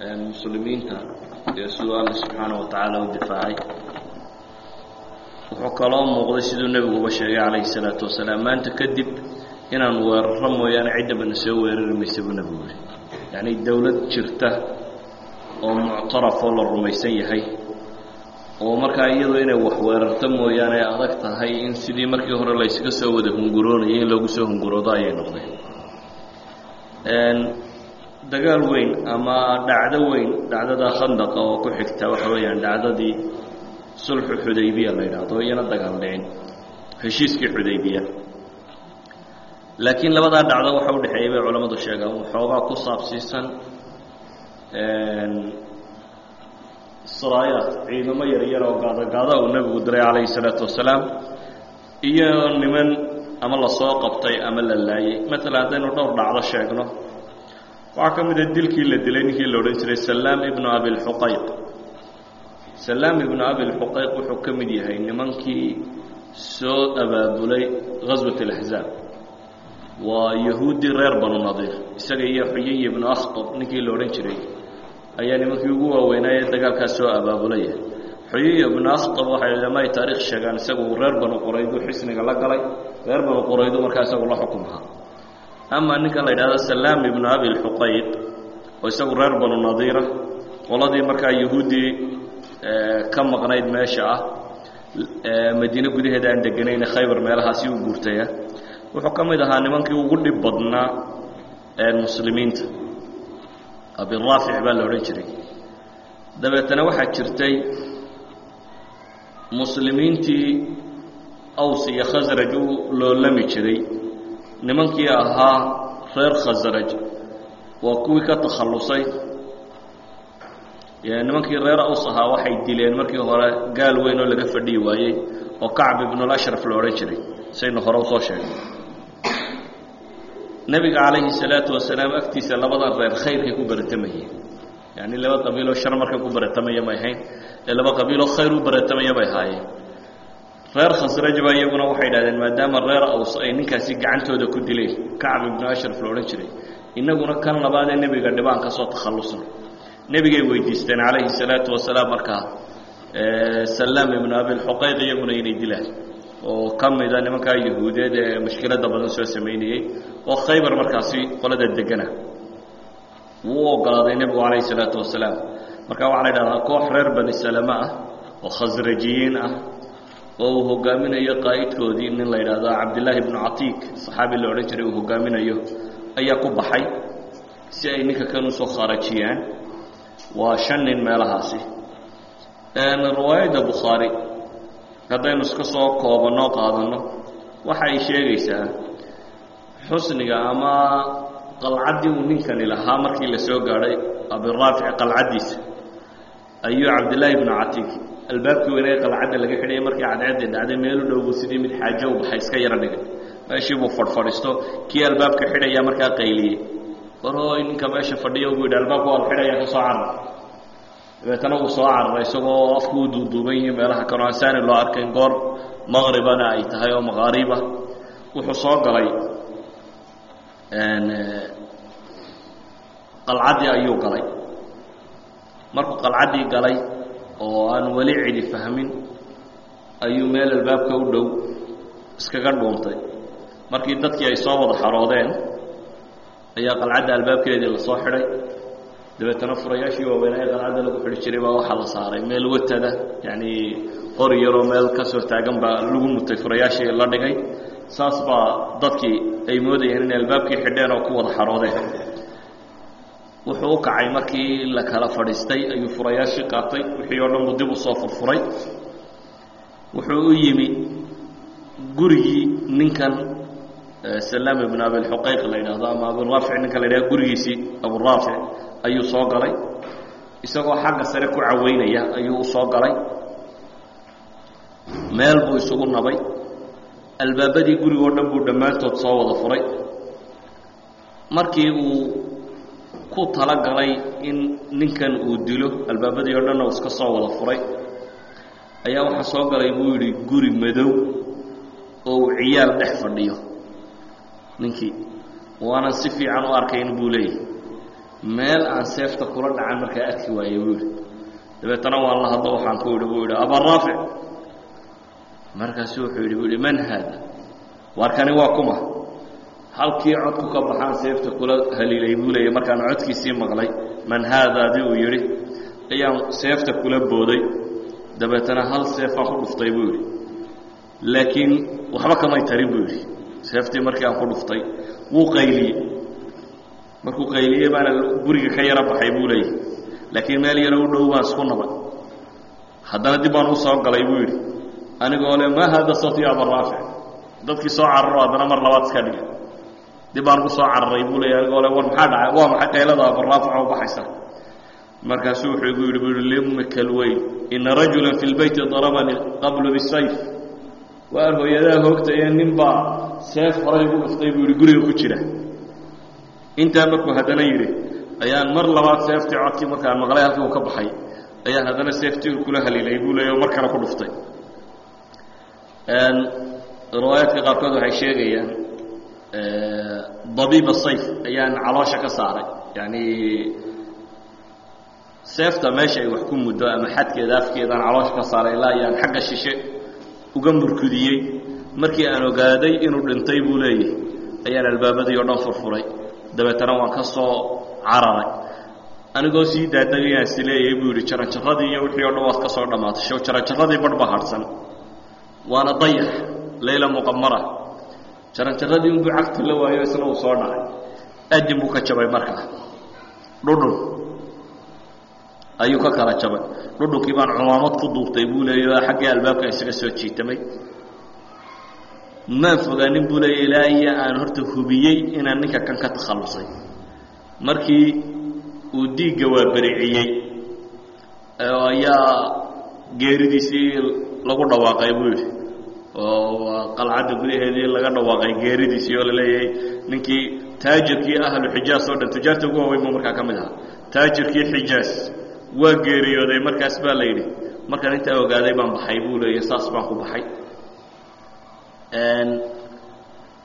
muslimiinta ee siduu alla subxaana wa tacaala u difaacay wuxuu kaloo muuqday siduu nebiguba sheegay calayhi salaatu wasalaam maanta kadib inaan weeraro mooyaane ciddabana soo weerari maysa buu nebigu yihi yacni dowlad jirta oo muctarafoo la rumaysan yahay oo markaa iyadu inay wax weerarto mooyaane ay adag tahay in sidii markii hore laysaga soo wada hunguroonayay in loogu soo hunguroodo ayay noqdeen dagaal weyn ama dhacdo weyn dhacdada khandaqa oo ku xigta waxa weeyaan dhacdadii sulxu xudaybiya la yidhaahdo iyana dagaal dhicin heshiiskii xudaybiya. Laakiin labadaa dhacdo waxa u dhexeeyay bay culammadu sheegaan waxoogaa ku saabsiisan sraayaad ciidamo yar yar oo gaadagaada uu nebigu diray calayhi salaatu wasalaam iyo niman ama la soo qabtay ama la laayay. Maalan haddaynu dhowr dhacdo sheegno waxaa ka mida dilkii la dilay ninkii la odhan jiray salaam ibnu abilxuqayq salaam ibnu abilxuqayq wuxuu ka mid yahay nimankii soo abaabulay ghaswat alaxzaab waa yahuuddii reer banu nadiir. Isaga iyo xuyay ibnu akhtab ninkii la odhan jiray ayaa nimankii ugu waaweynaaye dagaalkaas soo abaabulaya xuyay ibnu akhtab waxay lama ay taariikh sheegaan isagu reer banu quraydu xisniga la galay. Reer banu quraydu markaa isagu la xukumaha ama ninka la yidhahdo salaam ibnu abilxuqayq oo isagu reer banu nadiira qoladii markaa yahuuddii ka maqnayd meesha ah madiine gudaheeda aan deganayne khaybar meelahaasi u guurtaya wuxuu ka mid ahaa nimankii ugu dhib badnaa muslimiinta. Abiraafic baa la odhan jiray. Dabeetana waxaa jirtay muslimiintii aws iyo khasraj u loolami jiray nimankii ahaa reer khasraj waa kuwii ka takhallusay. Nimankii reer aws ahaa waxay dileen markii hore gaal weyn laga fadhiyi waayey oo kacb ibnulashraf la odhan jiray saynu hore u soo sheegay nebiga calayhi salaatu wasalaam agtiisa labadan reer khayrkay ku baratamayeen yacni laba qabiiloo shar marka ku baratamaya may ahayn ee laba qabiiloo khayr u baratamaya bay ahaayeen reer khasraj baa iyaguna waxay idhahdeen maadaama reer aws ay ninkaasi gacantooda ku dileen kacb ibnu ashraf la odhan jiray innaguna kan labaadee nebiga dhibaan ka soo takhallusna nebigay weydiisteen calayhi salaatu wasalaam markaa salaam ibnu abilxuqayq iyaguna inay dilaan oo ka mida nimankaa yahuudeed ee mushkiladda badan soo samaynayey oo khaybar markaasi qolada degana wuu ogolaaday nebigu calayhi salaatu wasalaam. Marka waxaa la idhahdaa koox reer bani salama ah oo khasrajiyiin ah oo uu hogaaminayo qaa'idkoodii nin la yidhaahdo cabdillaahi ibnu catiik saxaabi la odhan jiray uu hogaaminayo ayaa ku baxay si ay ninka kan u soo khaarajiyaan. Waa shan nin meelahaasi. Riwaayadda bukhaari haddaynu iska soo koobanoo qaadanno waxa ay sheegaysaa xusniga ama qalcaddii uu ninkani lahaa markii la soo gaadhay abiraafic qalcaddiisa ayuu cabdillaahi ibnu catiik albaabkii weyne ee qalcadda laga xidhayay markii cadceeddii dhacday meelu dhowbu sidii mid xaajo u baxay iska yaro dhigay. Meeshii buu fadhfadhiisto kii albaabka xidhaya markaa qayliyey. Warhooy ninka meesha fadhiya buu yidhi albaabka waa la xidhaya ka soo carar dabeetana uu soo cararay isagoo afku u duuduuban yihiin meelaha kanoo aansaani loo arkayn goor maqribana ay tahay oo maqaariba. Wuxuu soo galay qalcaddii ayuu galay. Markuu qalcaddii galay oo aan weli cidi fahmin ayuu meel albaabka u dhow iskaga dhuuntay markii dadkii ay soo wada xaroodeen ayaa qalcadda albaabkeedii la soo xidhay. Dabeetana furayaashii waaweynaa ee qalcadda lagu xidhi jiray baa waxaa la saaray. Meel watada yacni qori yaroo meel ka soo taagan baa lagu mutay furayaashii la dhigay. Saas baa dadkii ay moodayeen inay albaabkii xidheen oo ku wada xaroodeen wuxuu u kacay markii la kala fadhiistay ayuu furayaashii qaatay wixii oo dhan buu dib u soo furfuray. Wuxuu u yimi gurigii ninkan salaam ibnu abilxuqayq la yidhaahdo ama aburaafic ninka la yidhahdo gurigiisii aburaafic ayuu soo galay. Isagoo xagga sare ku caweynaya ayuu u soo galay. Meel buu isugu nabay. Albaabadii gurigoo dhan buu dhammaantood soo wada furay. Markii uu ku talagalay in ninkan uu dilo albaabadii oo dhanna iska soo wada furay. Ayaa waxaa soo galay buu yidhi guri madow oo uu ciyaal dhex fadhiyo. Ninkii waanan si fiican u arkayn buu leeyahy meel aan seefta kula dhacan markaa arki waayey buu yidhi. Dabeetana waan la hadlo waxaan ku idhi buu yidhi abaa raafic markaasu wuxuu yidhi buu yidhi man haada? Waarkani waa kuma halkii codku ka baxaan seefta kula haliilay buu leeyay markaan codkiisii maqlay man haadaadi uu yidhi ayaan seefta kula booday. Dabeetana hal seefaan ku dhuftay buu yidhi. Laakiin waxba kamay tarin buu yidhi. Seeftii markii aan ku dhuftay wuu qayliyey. Markuu qayliyey baana guriga ka yaro baxay buu leeyahy laakiin meel yaro u dhow baan isku nabay haddana dib baan u galay buu yidhi. Anigoo le maa haada sawti abaraafic dadkii soo cararo haddana mar labaad iska dhigay dib baan ugu soo cararay buu leeyahy anigoo le war maxaa dhacay? Waa maxay qaylada abaraafic oo baxaysa? Markaasuu wuxuu igu yidhi buu yihi limika alweyn ina rajula fi lbeyti darabanii qablu bisayf waar hooyadaa hoogtaya nin baa seef horay igu dhuftay buu yidhi guriga ku jira. Intaa markuu haddana yidhi ayaan mar labaad seeftii codkii markaan maqlay halkii uu ka baxay ayaan haddana seeftii kula haliilay buu leeya oo mar kale ku dhuftay. Riwaayaadka qaarkood waxay sheegayaan dabiiba sayf ayaan caloosha ka saaray. Yani seefta meesha ay wax ku muddo ama xadkeeda afkeedaan caloosha ka saaray ilaa ayaan xagga shishe uga murkudiyey markii aan ogaaday inuu dhintay buu leeyahay ayaan albaabadii oo dhan furfuray. Dabeetana waan ka soo cararay. Anigoo sii daadagayaan is leeyahay buu yidhi jaranjaradii iyo wixii o dhan waad ka soo dhammaatay jaranjaradii badh ba hadhsan waana dayax layla muqamara jaranjaradii unbuu cagta la waayo isna uu soo dhacay adin buu ka jabay markaa dhudhun ayuu ka kala jabay dhudhunkii baan cumaamad ku duubtay buu leeya xaggii albaabka isaga soo jiitamay maan fogaanin buu leeya ilaa iyo aan horta hubiyey inaan ninka kan ka takhallusay markii uu diigga waa bericiyey ayaa geeridiisii lagu dhawaaqay buu yidhi oo qalcadda gudaheedii laga dhawaaqay geeridiisii oo la leeyahay ninkii taajirkii ahlu xijaas oo dhan tujaarta ugu waaweyn buu markaa ka mid ahaa. Taajirkii xijaas waa geeriyooday markaas baa la yidhi. Markaan intaa ogaaday baan baxay buu leeya saas baan ku baxay.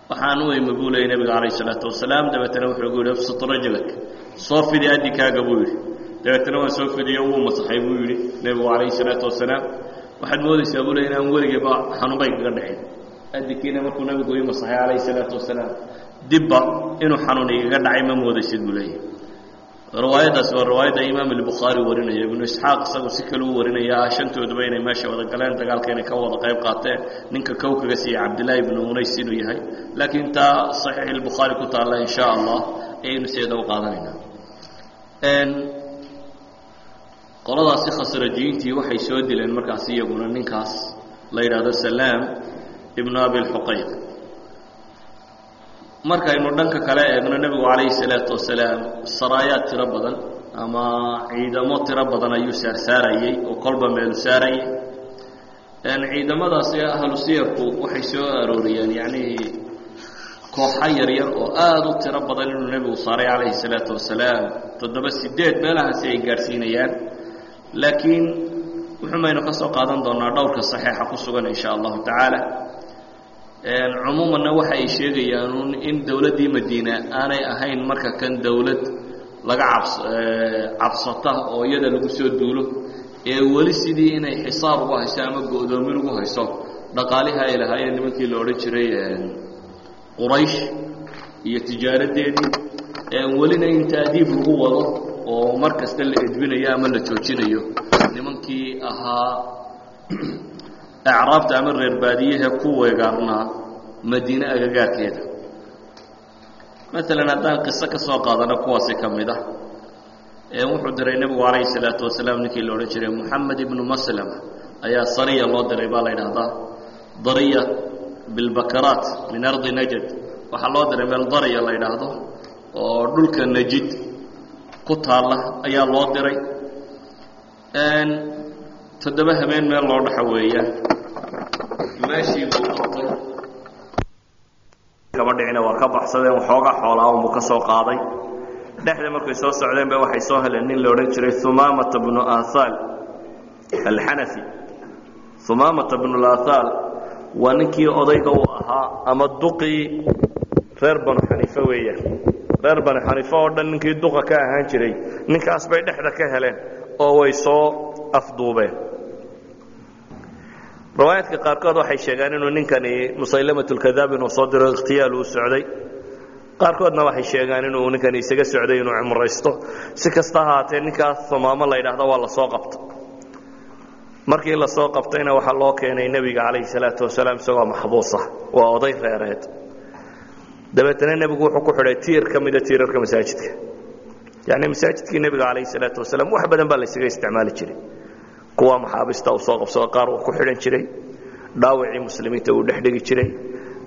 Waxaan u imi buu leeyay nebiga calayh isalaatu wasalaam. Dabeetana wuxuu gu yidhi absut rajulak. Soo fidi addinkaaga buu yidhi. Dabeetana waan soo fidiyo wuu masaxay buu yidhi nebigu calayhi salaatu wasalaam waxaad moodaysaa buu leey inaan weligayba xanuunbay kaga dhacin adinkiina markuu nebigu ii masaxay calayhi salaatu wasalaam dibba inuu xanuun igaga dhacay ma moodaysid buu leeyahy riwaayaddaasi waa riwaayadda imaam albukhaari warinaya ibnu isxaaq isagu si kale u warinaya shantooduba inay meesha wada galeen dagaalka inay ka wada qayb qaateen ninka kow kaga siiyey cabdillaahi ibnu unays inuu yahay. Laakiin taa saxiix albukhaari ku taalla in sha allah ayaynu seeda u qaadanaynaa qoladaasi khasrajiyiintii waxay soo dileen markaas iyaguna ninkaas la yidhaahdo salaam ibnu abilxuqayq markaynu dhanka kale eegno nebigu calayhi salaatu wasalaam saraayaad tiro badan ama ciidamo tiro badan ayuu saarsaarayey oo kolba meelu saarayay ciidamadaasi ahlu siyarku waxay soo arooriyeen yacnii kooxa yaryar oo aada u tiro badan inuu nebigu saaray calayhi salaatu wasalaam. Toddoba sideed meelahaasi ay gaadhsiinayaan laakiin wuxumaynu ka soo qaadan doonaa dhowrka saxiixa ku sugan in sha allahu tacaala. Cumuumanna waxa ay sheegayaan in dowladdii madiina aanay ahayn marka kan dowlad laga cabs cabsata oo iyada lagu soo duulo ee weli sidii inay xisaar ugu hayso ama go-doomin ugu hayso. Dhaqaalihii ay lahaayeen nimankii la odhan jiray quraysh iyo tijaaradeedii. Welina in taadiib lagu wado oo mar kasta la edbinayo ama la joojinayo. Nimankii ahaa acraabta ama reer baadiyahe ku weegaarnaa madiine agagaarkeeda maalan haddaan qiso ka qaadano kuwaasi ka mid ah. Wuxuu diray nebigu calayhi salaatu wasalaam ninkii la odhan jiray moxamed ibnu maslama. Ayaa sariya loo diray baa la yidhaahdaa. Dariya bilbakaraat min ardi najad waxaa loo diray meel dariya la yidhaahdo oo dhulka najid ku taalla ayaa loo diray. Toddoba habeen meel loo dhaxo weeyaan meeshii buu qabtay kama dhicina waa ka baxsadeen waxoogaa xoolaa unbuu ka soo qaaday. Dhexda markay soo socdeen ba waxay soo heleen nin la odhan jiray humaamata bnu ahaal alxanafi. Humaamata bnu lahaal waa ninkii odayga uu ahaa ama duqii reer banu xaniife weeyaan reer bani xaniife oo dhan ninkii duqa ka ahaan jiray ninkaas bay dhexda ka heleen oo way soo afduubeen. Riwaayaadka qaarkood waxay sheegaan inuu ninkani musaylamatulkadaab inuu soo diro ikhtiyaal uu socday. Qaarkoodna waxay sheegaan inuu ninkani isaga socday inuu cumraysto. Si kasta ahaatee ninkaas somaamo la yidhaahdo waa la soo qabta markii la soo qabtayna waxaa loo keenay nebiga calayhi salaatu wasalaam isagoo maxbuusa waa oday reereed dabeetana nebigu wuxuu ku xidhay tiir ka mida tiirarka masaajidka. Yacni masaajidkii nebiga calayhi salaatu wasalaam wax badan baa la ysaga isticmaali jiray. Kuwa maxaabista uu soo qabsado qaar uu ku xidhan jiray. Dhaawacii muslimiinta uu dhex dhigi jiray.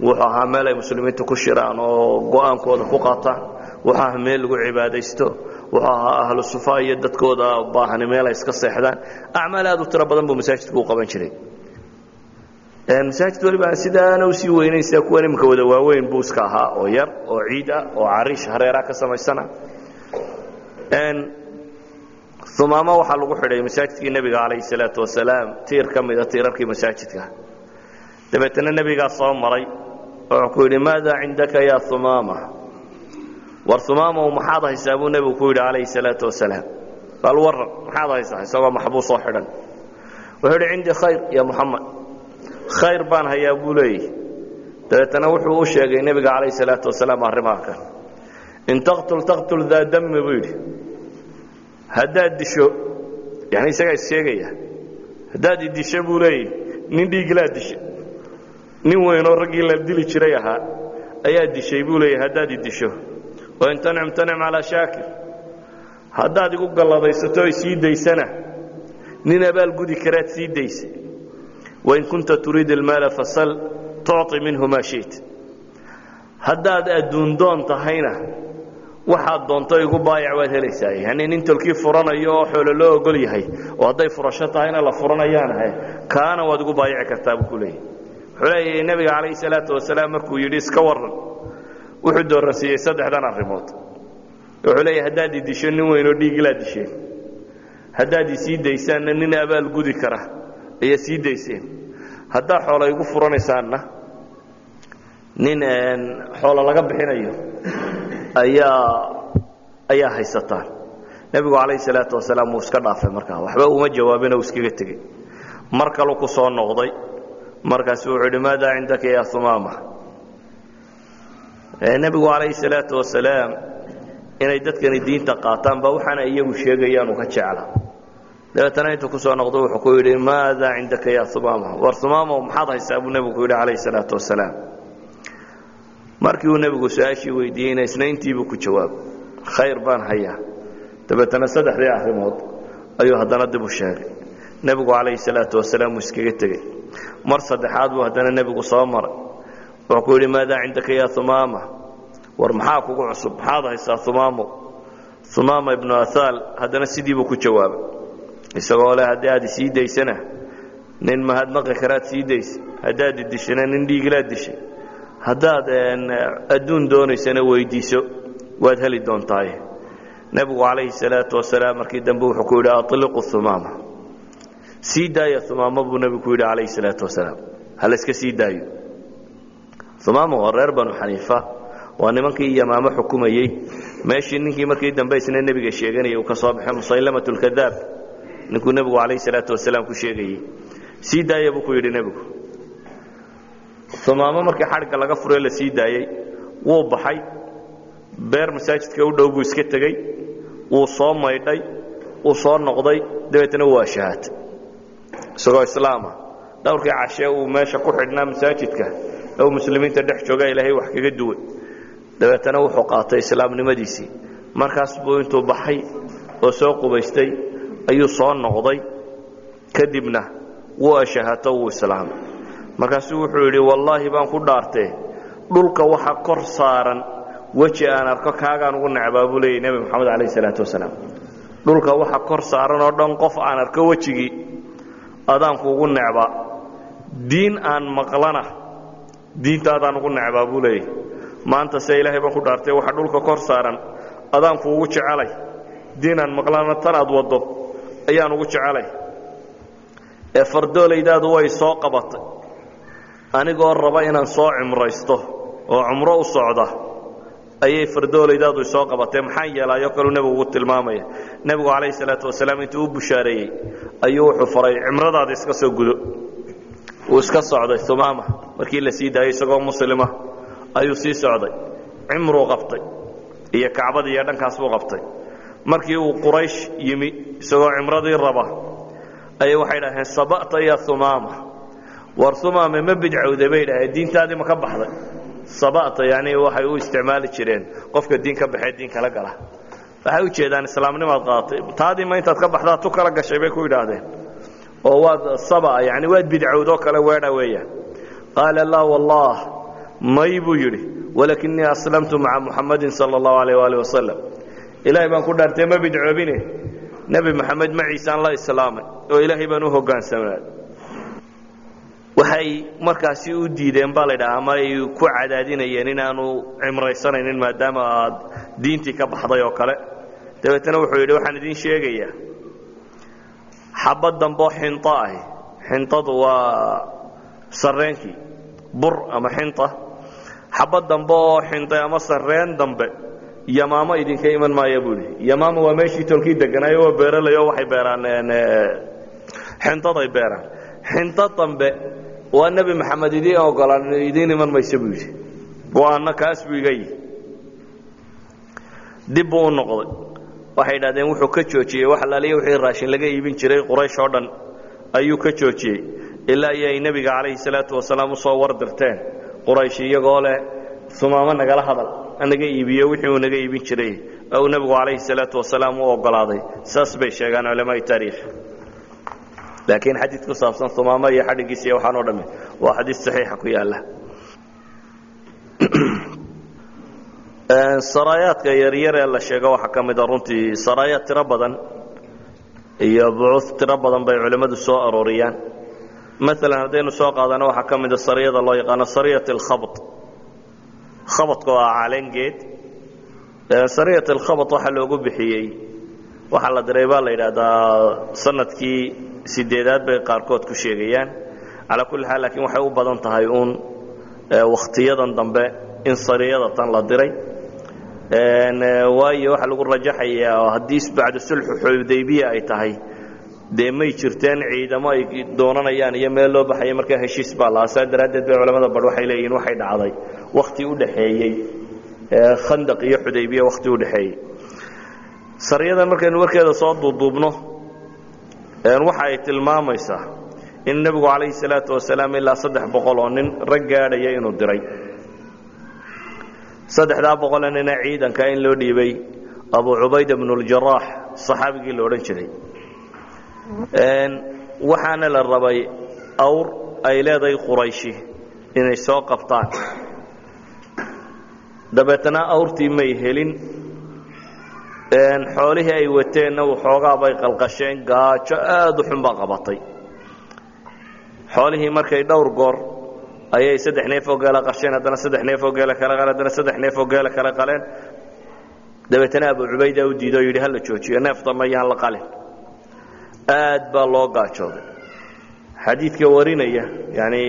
Wuxuu ahaa meel ay muslimiintu ku shiraan oo go'aankooda ku qaataan. Wuxuu ahaa meel lagu cibaadaysto. Wuxuu ahaa ahlu sufa iyo dadkooda baahani meel ay iska seexdaan. Acmaal aad u tiro badan buu masaajidku u qaban jiray masaajid waliba sidaana u sii weynaysaa kuwan iminka wada waaweyn buu iska ahaa oo yar oo ciid ah oo cariish hareeraha ka samaysana. Umaamo waxaa lagu xidhay masaajidkii nebiga calayhi salaatu wasalaam tiir ka mida tiirarkii masaajidka. Dabeetana nebigaa soo maray wuxuu ku yidhi maada cindaka ya umaama war umaamow maxaad haysaa? buu nebigu ku yidhi calayhi salaatu wasalaam. Bal waran maxaad haysaa? isagoo maxbuus oo xidhan. Wuxuu yidhi cindii khayr ya muxamed khayr baan hayaa buu leeyahy dabeetana wuxuu u sheegay nebiga calayhi salaatu wasalaam arrimaha kan in taqtul taqtul daa dami buu yidhi. Haddaad disho yani isagaa is sheegaya haddaad idisho buu leeyahy nin dhiiglaa disha nin weynoo raggii la dili jiray ahaa ayaa dishay buu leeyahy haddaad idisho wain tancim tancim calaa shaakir. Haddaad igu galladaysato ay sii daysana. Nin abaal gudi karaad sii daysa wain kunta turiid ilmaala fasal tucطi minhu maa shiit haddaad adduundoon tahayna waxaad doonto igu baayac waad helaysaa yani nin tolkii furanayo oo xoolo loo ogol yahay oo hadday furasho tahayna la furanayaanahay kaana waad igu baayaci kartaa buu ku leeyahy wuxuu leeyahay nebiga calayhi salaatu wasalaam markuu yidhi iska waran wuxuu dooransiiyey saddexdan arrimood wuxuu leeyahay haddaad i disho nin weynoo dhiigilaad disheen haddaad isii daysaanna nin ayaa sii dayseen. Haddaad xoola igu furanaysaanna nin xoolo laga bixinayo ayaa ayaa haysataan. Nebigu calayhi salaatu wasalaam wuu iska dhaafay markaa waxba uma jawaabin oo iskaga tegey mar kalu ku soo noqday. Markaasu wuxuu yidhi maadaa cindaka ya umaama nebigu calayhi salaatu wasalaam inay dadkani diinta qaataan ba waxaana iyagu sheegayaan uu ka jecla dabeetana intuu ku soo noqdo wuxuu ku yidhi maadaa cindaka ya umaama war umaamow maxaad haysaa buu nebigu ku yidhi calayhi salaatu wasalaam markii uu nebigu su'aashii weydiiyeyna isna intiibuu ku jawaabay khayr baan hayaa. Dabeetana saddexdii arrimood ayuu haddana dib u sheegay. Nebigu calayhi salaatu wasalaam uu iskaga tegey mar saddexaad buu haddana nebigu soo maray. Wuxuu ku yidhi maadaa cindaka ya umaama war maxaa kugu cusub? Maxaad haysaa umaamow umaama ibnu ahaal haddana sidiibuu ku jawaabay isagoo leh haddii aad isii daysana nin mahadnaqi karaad sii daysa haddaad idishana nin dhiigilaad dishay. Haddaad adduun doonaysana weydiiso waad heli doontaaye nebigu calayhi salaatu wasalaam markii dambe wuxuu ku yidhi aliqu umaama sii daaya umaamo buu nebigu ku yidhi calayhi salaatu wasalaam. Ha layska sii daayo. Umaama waa reer banu xaniifa waa nimankii yamaamo xukumayey. Meeshii ninkii markii dambe isna nebiga sheeganayay uu ka soo baxay musaylamat lkadaab ninkuu nebigu calayhi salaatu wasalaam ku sheegayey. Sii daaya buu ku yidhi nebigu umaamo markii xadhigga laga furee la sii daayey wuu baxay. Beer masaajidka u dhow buu iska tegey wuu soo maydhay wuu soo noqday. Dabeetna waa shahaatay isagoo islaama dhowrkii cashee uu meesha ku xidhnaa masaajidka ee muslimiinta dhex joogaa ilaahay wax kaga duway dabeetana wuxuu qaatay islaamnimadiisii. Markaas buu intuu baxay oo soo qubaystay ayuu soo noqday. Kadibna wuu ashahaato wuu islaamay. Markaasuu wuxuu yidhi wallaahi baan ku dhaartee dhulka waxa kor saaran weji aan arko kaagaan ugu necbaa buu leeyay nebi moxamed calayh salaatu wasalaam. Dhulka waxa kor saaran oo dhan qof aan arko wejigii adaankuugu necbaa diin aan maqlana diintaadaan ugu necbaa buu leeyay maanta se ilaahay baan ku dhaartay waxa dhulka kor saaran adaanku ugu jecelay. Diin aan maqlana tan aad waddo ayaan ugu jecelay ee fardoolaydaadu way soo qabatay. Anigoo raba inaan soo cimraysto oo cumro u socda ayay fardoolaydaadu soo qabatee maxaan yeelaayo kaluu nebigu ugu tilmaamaya nebigu calayhi salaatu wasalaam intuu u bushaareeyey ayuu wuxuu faray cimradaada iska soo gudo. Wuu iska socday umaama markii la sii daayey isagoo muslima ayuu sii socday. Cimruu qabtay iyo kacbadii iyo dhankaas buu qabtay markii uu quraysh yimi isagoo cimradii raba ayay waxay dhaheen saba'ta ya umaama war umaame ma bidcowday bay dhaheen diintaadii ma ka baxday. Saba'ta yani waxay u isticmaali jireen. Qofka diin ka baxee diin kala gala. Waxay u jeedaan islaamnimaad qaaatay taadii ma intaad ka baxdaa tu kala gashay bay ku yidhaahdeen. Oo waad saba yani waad bidcowdoo kale weedha weeyaan. Qaala laa wallah may buu yidhi walakinii aslamtu maca muxamadin sala allahu alayh waalih wasalam ilaahay baan ku dhaartay ma bidcoobine. Nebi maxamed maciisaan la islaamay oo ilaahay baan u hoggaansamaaday waxay markaasi u diideen baa laydhaha ama ay ku cadaadinayeen inaanu cimraysanaynin maadaama aad diintii ka baxday oo kale. Dabeetna wuxuu yidhi waxaan idiin sheegayaa xabad damboo xinto ahi xintadu waa sarreenkii bur ama xinta. Xabad dambe oo xintay ama sarreen dambe yamaamo idinka iman maaya buu yidhi yamaama waa meeshii tolkii deganaayo waa beeralayo waxay beeraan xintaday beeraan. Xinto dambe waa nebi maxamed idiin ogolaan idiin iman maysa buu yidhi. Go'aanno kaas buu iga yihi dib buu u noqday. Waxay idhahdeen wuxuu ka joojiyey wax alaaliya wixii raashin laga iibin jiray quraysh oo dhan ayuu ka joojiyey ilaa iyo ay nebiga calayhi salaatu wasalaam u soo war dirteen. Quraysh iyagoo leh sumaamo nagala hadal anaga iibiyo wixii uu naga iibin jiray. Oo uu nebigu calayhi salaatu wasalaam u ogolaaday. Saas bay sheegaan culamaai taariikh. Laakiin xadiid ku saabsan sumaamo iyo xadhigiisa iyo waxaan o dhamme waa xadiid saxiixa ku yaalla. Saraayaadka yaryar ee la sheego waxaa ka mida runtii saraayaad tiro badan iyo bucuud tiro badan bay culimmadu soo arooriyaan. Maalan haddaynu soo qaadano waxaa ka mida sariyada loo yaqaano sariyat alkhabd khabadka waa caleengeed sariyat alkhabd waxaa loogu bixiyey waxaa la diray la yidhaahdaa sannadkii sideedaad bay qaarkood ku sheegayaan. Calaa kulli xaal laakiin waxay u badan tahay uun wakhtiyadan dambe in sariyada tan la diray. Waayo waxaa lagu rajaxayaa haddii bacda sulxu xudaybiya ay tahay dee may jirteen ciidamo ay doonanayaan iyo meel loo baxaya markaa heshiis baa lahaa saa daraaddeed bay culamada bar waxay leeyihiin waxay dhacday. Wakhti u dhaxeeyey khandaq iyo xudaybiya wakhti u dhaxeeyey sariyadan markaynu warkeeda soo duuduubno waxa ay tilmaamaysaa in nebigu calayhi salaatu wasalaam ilaa saddex boqol oo nin rag gaadhaya inuu diray. Saddexdaa boqole nina ciidanka in loo dhiibay abu cubayda bnu ljaraax saxaabigii la odhan jiray waxaana la rabay awr ay leedahay qurayshi inay soo qabtaan. Dabeetna awrtii may helin. Xoolihii ay wateenna waxoogaa bay qalqasheen gaajo aad u xun qabatay. Xoolihii markay dhowr goor ayay saddex neefoo geela qasheen haddana saddex neefoo geela kala qaleen haddana saddex neefoo geela kala qaleen. Dabeetna abu cubayda u diido yidhi hala joojiyo neef dambe yaan la qalin aad baa loo gaajooday. Xadiidka warinaya yani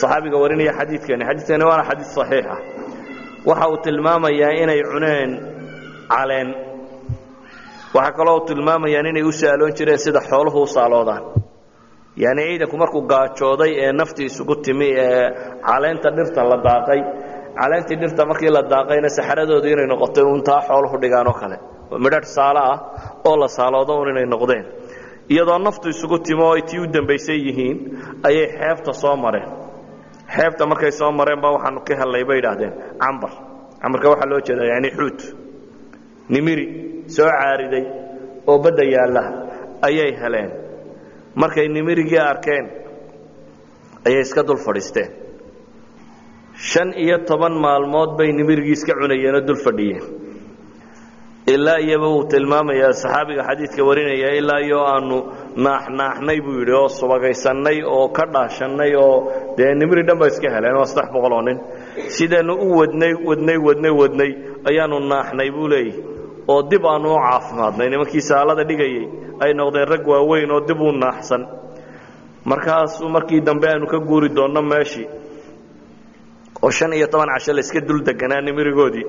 saxaabiga warinaya xadiidkani xadiidkani waana xadiid saxiixa waxa uu tilmaamayaa inay cuneen caleen. Waxaa kaloo tilmaamayaan inay u saaloon jireen sida xooluhu u saaloodaan. Yani ciidanku markuu gaajooday ee naftii isugu timi ee caleenta dhirta la daaqay caleentii dhirta markii la daaqayna saxaradoodu inay noqotay untaa xooluhu dhigaan oo kale. Midhadh saalo ah oo la saaloodo un inay noqdeen iyadoo naftu isugu timo ay tii u dambaysay yihiin ayay xeebta soo mareen. Xeebta markay soo mareen ba waxaanu ka hellay bay idhaahdeen cambar. Cambarka waxaa loo jeedaa yani xuut. Nimiri soo caariday oo badda yaalla ayay heleen. Markay nimirigii arkeen ayay iska dul fadhiisteen. Shan iyo toban maalmood bay nimirigii iska cunayeenoo dul fadhiyeen ilaa iyaba uu tilmaamayaa saxaabiga xadiidka warinaya ilaa iyo aanu naaxnaaxnay buu yidhi oo subagaysannay oo ka dhaashannay oo dee nimiri dhan ba iska heleen waa saddex boqol oo nin. Sidaanu u wadnay wadnay wadnay wadnay ayaanu naaxnay buu leeyahy. Oo dib aanu u caafimaadnay nimankii saalada dhigayay ay noqdeen rag waaweyn oo dib u naaxsan. Markaasuu markii dambe aanu ka guuri doonno meeshii oo shan iyo toban casho layska dul deganaa nimirigoodii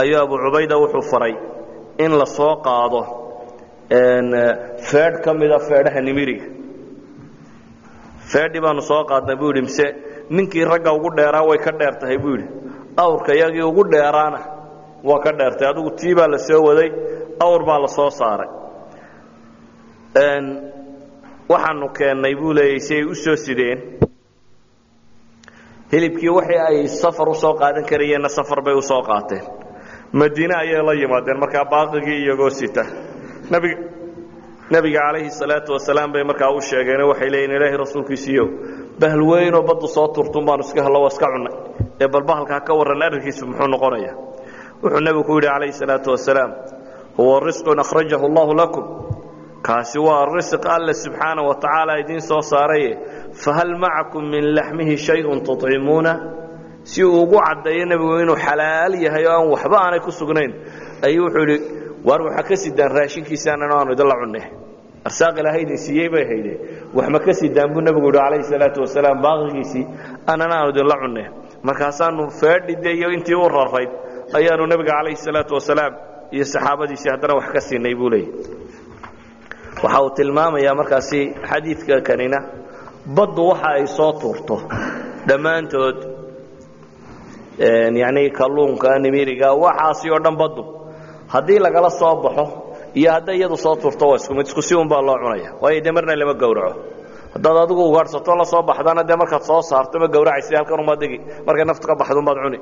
ayuu abu cubayda wuxuu faray in la soo qaado feedh ka mida feedhaha nimiriga. Feedhi baanu soo qaadnay buu yidhi ninkii ragga ugu dheeraa way ka dheer buu yidhi. Awrka ugu dheeraana waa ka dheertay adigu tii la soo waday awr baa la soo saaray. Waxaanu keennay buu leeyay u soo sideen. Hilibkii waxii ay safar u soo qaadan karayeenna safar bay u soo qaateen madiine ayay la yimaadeen markaa baaqigii iyagoo sita. Nebiga calayhi salaatu wasalaam bay markaa u sheegeen waxay leeyiin ilaahi rasuulkiisiiyo bahal weynoo baddu soo turtun baanu iska hello iska cunnay. Ee balbahalkaa ka warran arrinkiisu muxuu noqonayaa. Wuxuu nebigu ku yidhi calayhi salaatu wasalaam huwa risqun akhrajahu allahu lakum. Kaasi waa risiq alle subxaana wa tacaala idiin soo saaraye. Fahal macakum min laxmihi shayun tucimuuna si uu ugu caddeeyo nebigu inuu xalaal yahay oo aan waxba aanay ku sugnayn. Ayuu wuxuu yidhi waar waxaa ka sidaan raashinkiisaanana aanu idinla cunne. Arsaaq ilaahay idin siiyey bay hayde. Wax ma ka sidaan buu nebigu yidhi calayhi salaatu wasalaam baaqigiisii annana aanu idinla cunne. Markaasaanu feedhide iyo intii u rarayd ayaanu nebiga calayhi salaatu wasalaam iyo saxaabadiisii haddana wax ka siinay buu leeyay. Waxa uu tilmaamayaa markaasi xadiidka kanina baddu waxa ay soo tuurto dhammaantood yani kalluunka nimiriga waxaasi oo dhan baddu. Haddii lagala soo baxo iyo hadday iyadu soo tuurto waa isku mid. Isku si un baa loo cunaya. Waayo dee lama gowraco. Haddaad adigu ugaadhsato la soo baxdana dee markaad soo saarto ma gowracaysa halkan umaad dhigi. Markay naftu ka baxdo umaad cuni.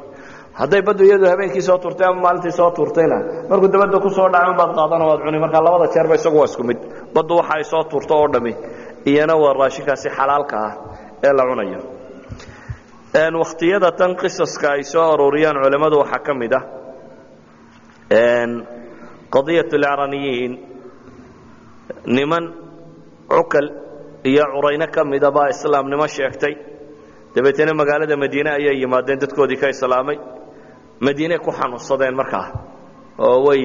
Hadday baddu iyadu habeenkii soo tuurtay ama maalintii soo tuurtayna markuu dabadda ku soo dhaca ubaad qaadana waad cuni. Marka labada jeerba isagu isku mid. Baddu waxa soo tuurto oo dhammi iyana waa raashinkaasi xalaalka ah ee la cunayo wakhtiyada tan qisaska ay soo arooriyaan culammadu waxaa ka mid ah qadiyat alcaraniyiin niman cukal iyo curayno ka mida baa islaamnimo sheegtay. Dabeetana magaalada madiine ayay yimaadeen dadkoodii ka islaamay. Madiiney ku xanuunsadeen markaa oo way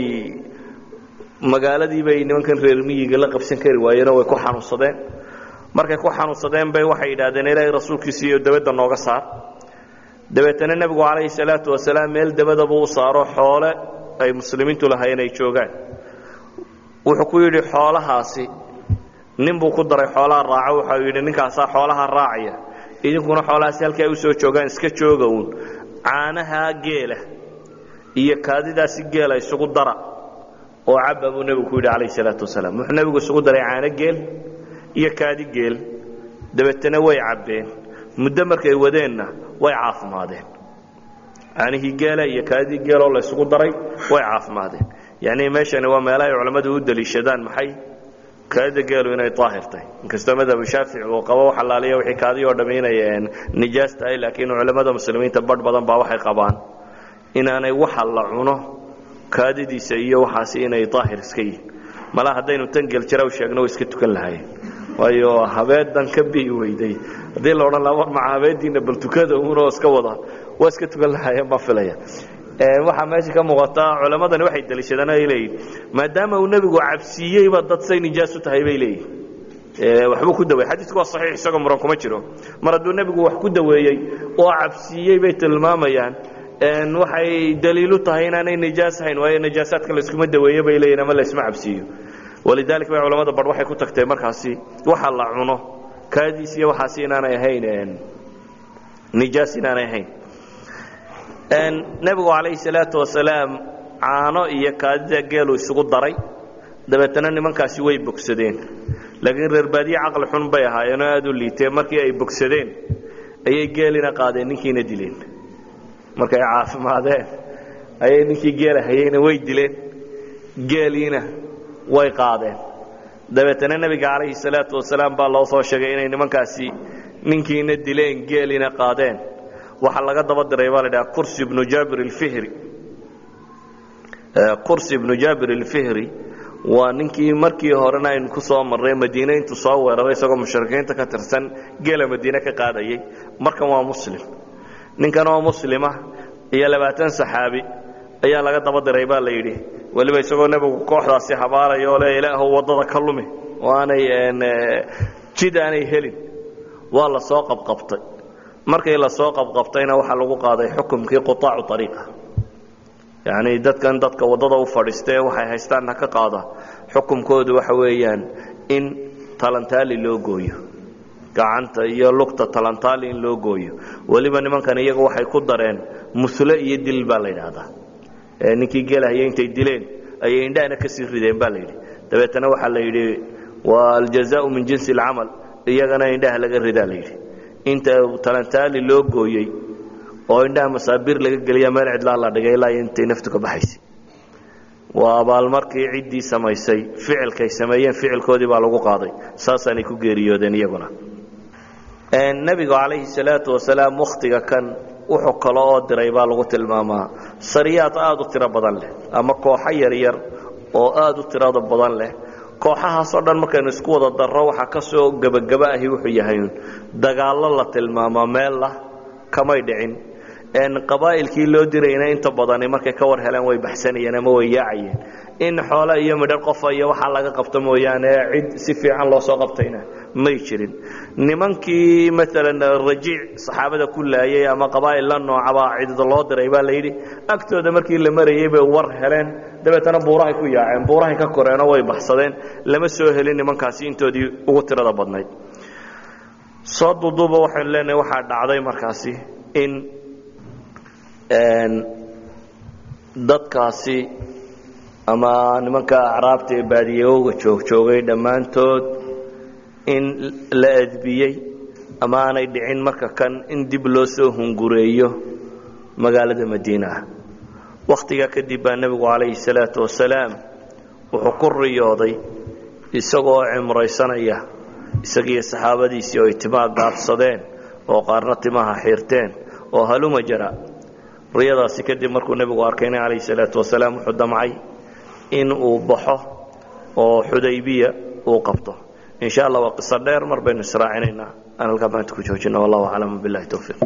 magaaladii bay nimankan reer miyiga la qabsan kari waayeenoo way ku xanuunsadeen markay ku xanuunsadeen bay waxay yidhaahdeen ilaahay rasuulkiisa iyo dabadda nooga saar. Dabeetana nebigu calayhi salaatu wasalaam meel dabada buu u saaro xoole ay muslimiintu lahayn ay joogaan. Wuxuu ku yidhi xoolahaasi nin buu ku daray xoolaha raaco. Waxau yidhi ninkaasaa xoolaha raacaya. Idinkuna xoolahaasi halkii ay u soo joogaan iska jooga uun. Caanaha geela iyo kaadidaasi geela isugu dara. Oo cabba buu nebigu ku yidhi calayhi salaatu wasalaam wuxuu nebigu isugu daray caano geel iyo kaadi geel. Dabeetana way cabbeen. Muddo markay wadeenna way caafimaadeen. Caanihii geela iyo kaadidii geeloo la daray way caafimaadeen. Yacnii meeshani waa meelaha ay culammadu u deliishadaan maxay? Kaadida geelu inay daahir tahay inkastoo madhabu shaafici uu qabo wax allaaliya wixii kaadii oo dhammi inay nijaas tahay laakiin culammada muslimiinta badh badan baa waxay qabaan inaanay waxa la cuno kaadidiisa iyo waxaasi inay daahir iska yihiin mala haddaynu tan geljaraw sheegno way iska tukan lahaayeen waayo habeedan ka bii weyday. Haddii la odhan laha maca habeediina bal tukada unoo iska wada. Waa iska tukan lahaayeen baan filaya. Waxaa meesha ka muuqata culammadani waxay daliishadaan ay leeyihiin maadaama uu nebigu cabsiiyeyba dad say nijaasu tahay bay leeyihiin waxbuu ku daweeyey xadiisku waa saxiix isagoo muran kuma jiro. Mar hadduu nebigu wax ku daweeyey oo cabsiiyey bay tilmaamayaan. Waxay daliilu tahay inaanay nijaas ahayn waayo najaasaadka layskuma daweeye bay leeyihiin ama laysma cabsiiyo walidaalika bay culamada bar waxay ku tagtee markaasi waxa la cuno kaadiis iyo waxaasi inaanay ahayn nijaas inaanay ahayn. Nebigu calayhi salaatu wasalaam caano iyo kaadida geelu isugu daray. Dabeetana nimankaasi way bogsadeen. Laakiin reer baadiye caqli xun bay ahaayeenoo aad u liitee. Markii ay bogsadeen ayay geelina qaadeen ninkiina dileen. Markay caafimaadeen ayay ninkii geela hayeyna way dileen. Geeliina way qaadeen. Dabeetana nebiga calayhi salaatu wasalaam baa loo soo sheegay inay nimankaasi ninkiina dileen geeliina qaadeen. Waxaa laga daba diray baa la dhaha kursi ibnu jaabir alfihri. Kursi ibnu jaabir alfihri waa ninkii markii horena aynu ku soo marray madiine intuu soo weeraray isagoo mushrikiinta ka tirsan geela madiine ka qaadayay. Markan waa muslim. Ninkan oo muslima iyo labaatan saxaabi ayaa laga daba diray baa la yidhi weliba isagoo nebigu kooxdaasi habaaraya oo le ilaahu waddada ka lumi. Oo aanay jid aanay helin. Waa la soo qabqabtay. Markii la soo qabqabtayna waxaa lagu qaaday xukumkii quaacu ariiqa yacni dadkan dadka waddada u fadhiista ee waxay haystaanna ka qaada. Xukunkoodu waxa weeyaan in talantaali loo gooyo. Gacanta iyo lugta talantaali in loo gooyo. Weliba nimankan iyaga waxay ku dareen muslo iyo dil baa la yidhaahdaa ninkii gelahaya intay dileen ayay indhahana ka sii rideen baa la yidhi. Dabeetana waxaa la yidhi waa aljazaau min jinsi alcamal iyagana indhaha laga ridaa la yidhi. Inta talantaali loo gooyey oo indhaha masaabiir laga geliya meel cidlaa la dhigay ilaa intay naftu ka baxaysay waa abaalmarkii ciddii samaysay ficilkay sameeyeen ficilkoodii baa lagu qaaday. Saasaanay ku geeriyoodeen iyaguna. Nebigu calayhi salaatu wasalaam wakhtiga kan wuxuu kale oo diray baa lagu tilmaamaa. Sariyaad aad u tiro badan leh ama kooxo yaryar oo aad u tirada badan leh. Kooxahaasoo dhan markaynu isku wada darro waxaa ka soo gebagaba ahi wuxuu yahay dagaallo la tilmaamaa meella kamay dhicin. Qabaa'ilkii loo dirayna inta badani markay ka war heleen way baxsanayeen ama way yaacayeen in xoole iyo midhar qofa iyo waxaa laga qabto mooyaane cid si fiican loo soo qabtayna may jirin. Nimankii maalan rajiic saxaabada ku laayay ama qabaa'il la noocabaa cidda loo diray baa layidhi agtooda markii la marayey bay war heleen. Dabeetana buurahay ku yaaceen buurahay ka koreenoo way baxsadeen. Lama soo helin nimankaasi intoodii ugu tirada badnayd. Soo duduuba waxaynu leenahay waxaa dhacday markaasi in dadkaasi ama nimanka acraabta ee baadiyooga joogjoogay dhammaantood in la edbiyey ama aanay dhicin marka kan in dib loo soo hungureeyo magaalada madiinaha wakhtigaa kadib baa nebigu calayhi salaatu wasalaam wuxuu ku riyooday isagoo cimraysanaya isagiiyo saxaabadiisii oo ay timaha gaabsadeen oo qaarna timaha xiirteen oo haluma jara. Riyadaasi kadib markuu nebigu arkayna calayhi salaatu wasalaam wuxuu damcay in uu baxo oo xudaybiya uu qabto. In sha allah waa qiso dheer mar baynu israacinaynaa. Aan halkaa maanta ku joojina wallahu aclam billahi towfiiq